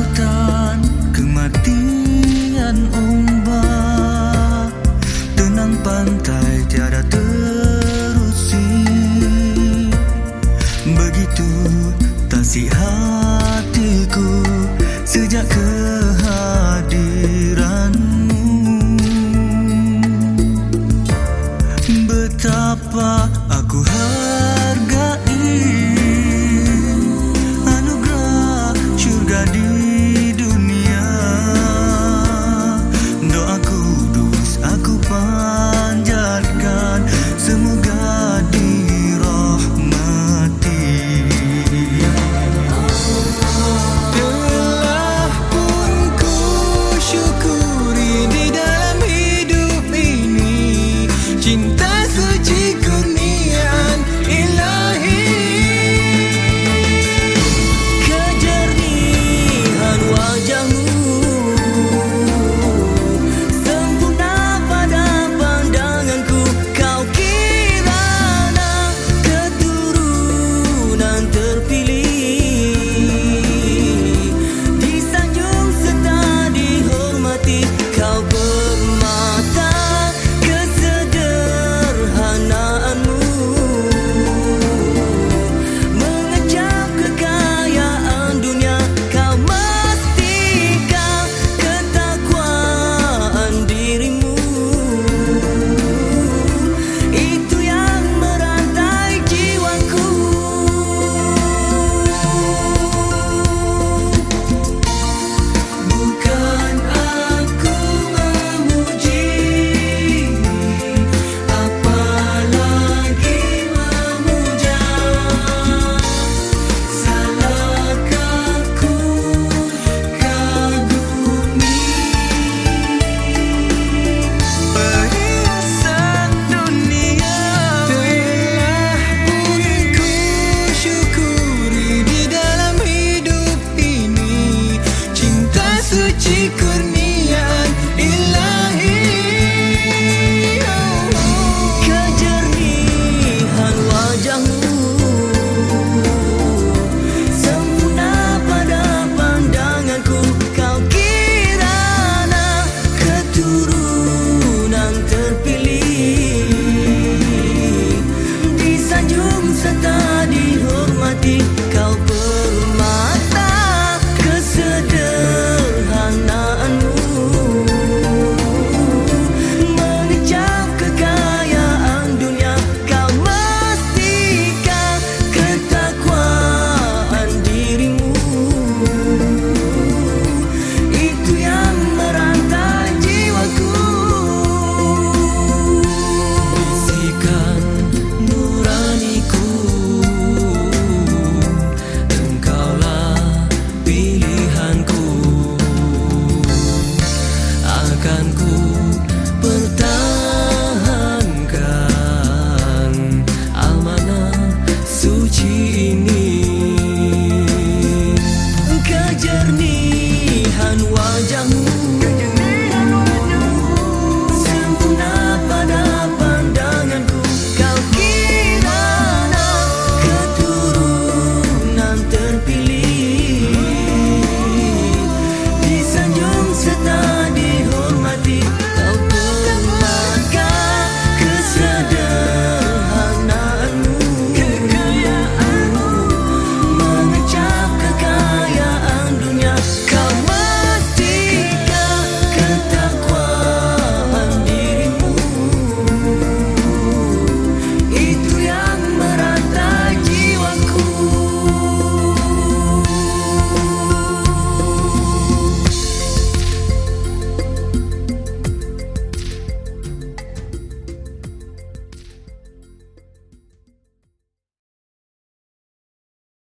lautan kematian ombak tenang pantai tiada tenang